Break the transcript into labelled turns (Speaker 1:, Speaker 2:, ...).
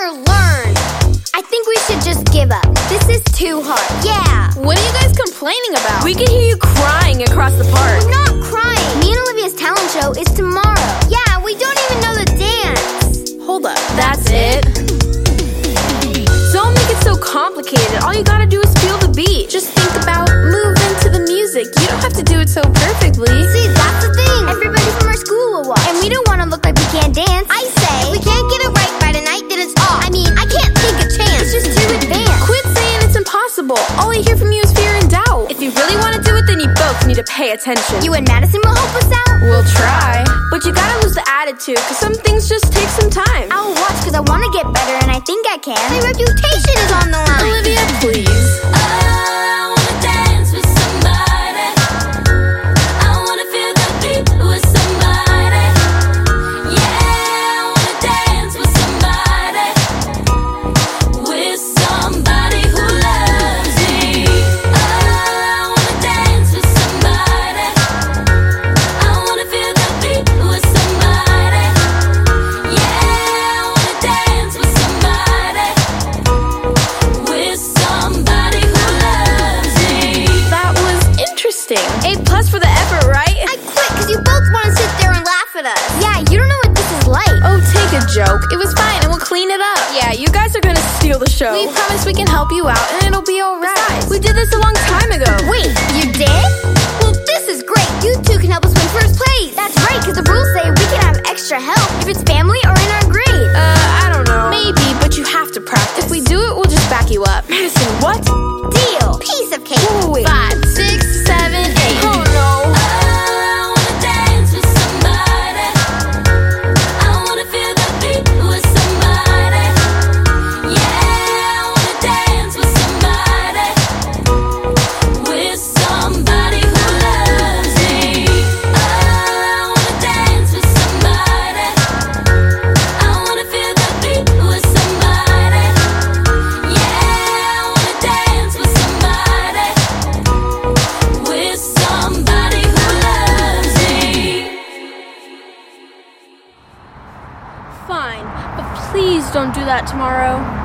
Speaker 1: ever learn? I think we should just give up. This is too hard. Yeah.
Speaker 2: What are you guys complaining about? We can hear you crying across the park.
Speaker 1: We're not crying. Me and Olivia's talent show is tomorrow. Yeah, we don't even know the dance.
Speaker 2: Hold up. That's it? Don't make it so complicated. All you gotta do is All I hear from you is fear and doubt. If you really want to do it, then you both need to pay attention.
Speaker 1: You and Madison will help us out?
Speaker 2: We'll try. But you gotta lose the attitude, cause some things just take some time.
Speaker 1: I'll watch because I want to get better and I think I can. My reputation is on the line.
Speaker 2: Olivia, please. Interesting. A plus for the effort, right?
Speaker 1: I quit because you both want to sit there and laugh at us. Yeah, you don't know what this is like.
Speaker 2: Oh, take a joke. It was fine, and we'll clean it up. Yeah, you guys are gonna steal the show. We promise we can help you out, and it'll be alright. We did this a long time ago.
Speaker 1: Wait, you did? Well, this is great. You two can help us win first place. That's right, because the rules say we can have extra help if it's family or in our grade.
Speaker 2: Uh, I don't know. Maybe, but you have to practice. If we do it, we'll just back you up. Madison, what? Fine, but please don't do that tomorrow.